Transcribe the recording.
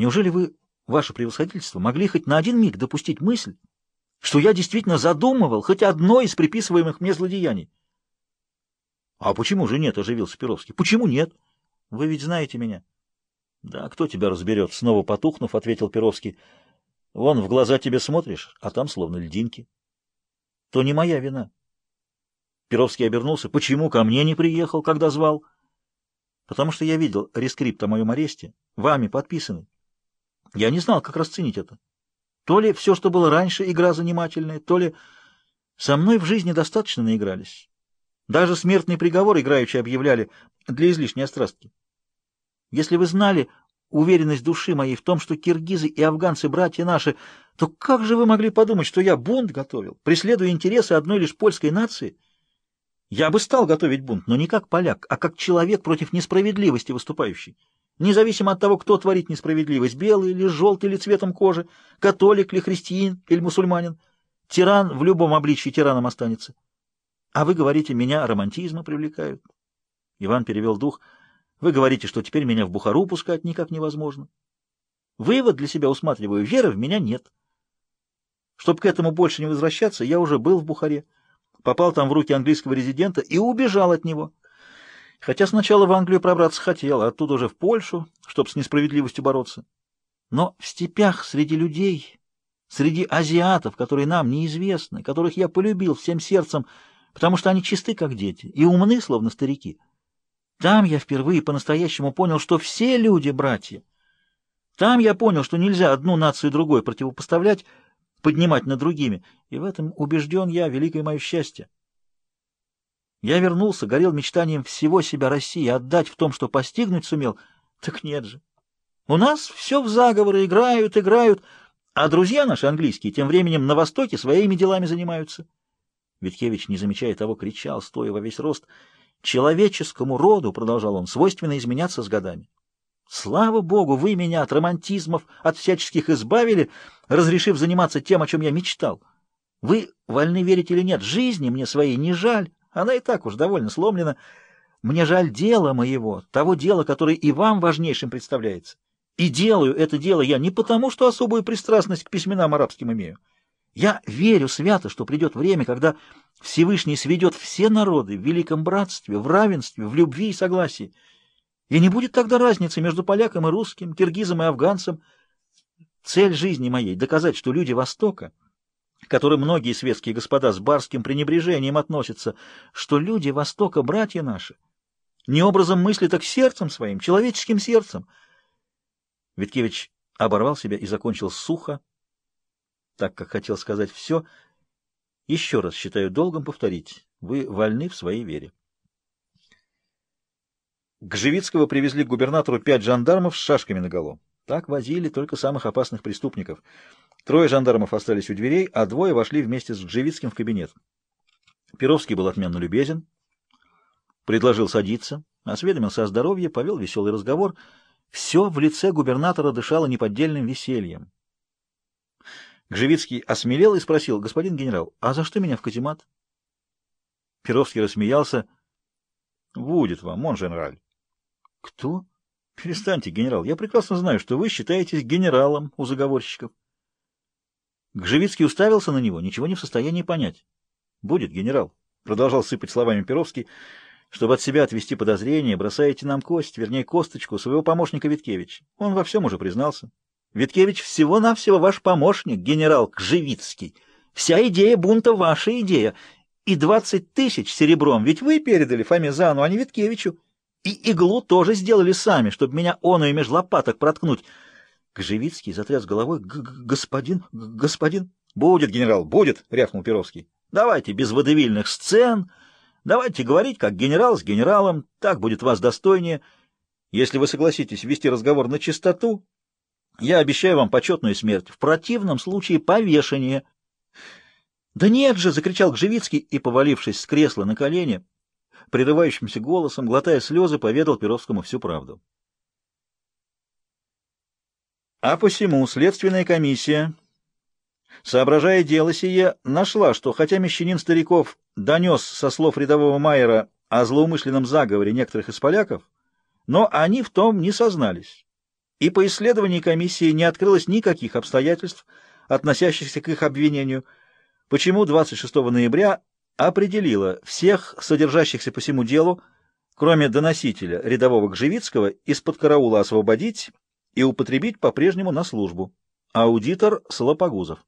Неужели вы, ваше превосходительство, могли хоть на один миг допустить мысль, что я действительно задумывал хоть одно из приписываемых мне злодеяний? — А почему же нет? — оживился Перовский. — Почему нет? Вы ведь знаете меня. — Да кто тебя разберет? — снова потухнув, ответил Перовский. — Вон в глаза тебе смотришь, а там словно льдинки. — То не моя вина. Перовский обернулся. — Почему ко мне не приехал, когда звал? — Потому что я видел рескрипт о моем аресте. Вами подписанный. Я не знал, как расценить это. То ли все, что было раньше, игра занимательная, то ли со мной в жизни достаточно наигрались. Даже смертный приговор играючи объявляли для излишней острастки. Если вы знали уверенность души моей в том, что киргизы и афганцы — братья наши, то как же вы могли подумать, что я бунт готовил, преследуя интересы одной лишь польской нации? Я бы стал готовить бунт, но не как поляк, а как человек против несправедливости выступающий независимо от того, кто творит несправедливость, белый или желтый или цветом кожи, католик или христианин или мусульманин. Тиран в любом обличии тираном останется. А вы говорите, меня романтизма привлекают. Иван перевел дух. Вы говорите, что теперь меня в Бухару пускать никак невозможно. Вывод для себя усматриваю. Веры в меня нет. Чтоб к этому больше не возвращаться, я уже был в Бухаре, попал там в руки английского резидента и убежал от него. Хотя сначала в Англию пробраться хотел, а оттуда уже в Польшу, чтобы с несправедливостью бороться. Но в степях среди людей, среди азиатов, которые нам неизвестны, которых я полюбил всем сердцем, потому что они чисты, как дети, и умны, словно старики, там я впервые по-настоящему понял, что все люди — братья. Там я понял, что нельзя одну нацию другой противопоставлять, поднимать над другими, и в этом убежден я, великое мое счастье. Я вернулся, горел мечтанием всего себя России отдать в том, что постигнуть сумел. Так нет же. У нас все в заговоры, играют, играют, а друзья наши английские тем временем на Востоке своими делами занимаются. Виткевич, не замечая того, кричал, стоя во весь рост. «Человеческому роду, — продолжал он, — свойственно изменяться с годами. Слава Богу, вы меня от романтизмов, от всяческих избавили, разрешив заниматься тем, о чем я мечтал. Вы, вольны верить или нет, жизни мне своей не жаль». Она и так уж довольно сломлена. Мне жаль дела моего, того дела, которое и вам важнейшим представляется. И делаю это дело я не потому, что особую пристрастность к письменам арабским имею. Я верю свято, что придет время, когда Всевышний сведет все народы в великом братстве, в равенстве, в любви и согласии. И не будет тогда разницы между поляком и русским, киргизом и афганцем. Цель жизни моей — доказать, что люди Востока — которой многие светские господа с барским пренебрежением относятся, что люди Востока — братья наши, не образом мысли, так сердцем своим, человеческим сердцем. Виткевич оборвал себя и закончил сухо, так как хотел сказать все. Еще раз считаю долгом повторить, вы вольны в своей вере. К Гжевицкого привезли к губернатору пять жандармов с шашками наголо. Так возили только самых опасных преступников — Трое жандармов остались у дверей, а двое вошли вместе с Гжевицким в кабинет. Перовский был отменно любезен, предложил садиться, осведомился о здоровье, повел веселый разговор. Все в лице губернатора дышало неподдельным весельем. Гжевицкий осмелел и спросил, «Господин генерал, а за что меня в каземат?» Перовский рассмеялся. «Будет вам, мон женраль». «Кто?» «Перестаньте, генерал, я прекрасно знаю, что вы считаетесь генералом у заговорщиков. Гжевицкий уставился на него, ничего не в состоянии понять. «Будет, генерал», — продолжал сыпать словами Перовский, «чтобы от себя отвести подозрение, бросаете нам кость, вернее, косточку своего помощника Виткевич. Он во всем уже признался. Виткевич всего-навсего ваш помощник, генерал Кживицкий. Вся идея бунта — ваша идея. И двадцать тысяч серебром ведь вы передали Фомизану, а не Виткевичу. И иглу тоже сделали сами, чтобы меня ону и меж лопаток проткнуть». Кжевицкий затряс головой. «Господин, господин!» «Будет, генерал, будет!» — рявкнул Перовский. «Давайте без водевильных сцен. Давайте говорить, как генерал с генералом. Так будет вас достойнее. Если вы согласитесь вести разговор на чистоту, я обещаю вам почетную смерть. В противном случае повешение». «Да нет же!» — закричал Кжевицкий и, повалившись с кресла на колени, прерывающимся голосом, глотая слезы, поведал Перовскому всю правду. А посему Следственная комиссия, соображая дело сие, нашла, что хотя мещанин стариков донес со слов рядового Майера о злоумышленном заговоре некоторых из поляков, но они в том не сознались. И по исследованию комиссии не открылось никаких обстоятельств, относящихся к их обвинению, почему 26 ноября определила всех содержащихся по всему делу, кроме доносителя рядового Гжевицкого, из-под караула освободить и употребить по-прежнему на службу. Аудитор Слопогузов.